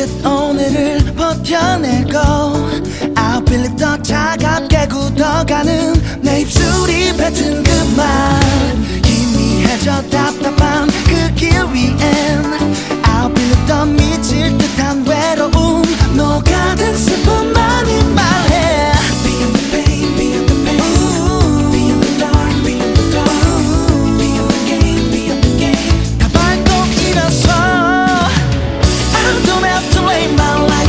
듯 오늘을 버텨내고 away my life.